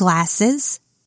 glasses,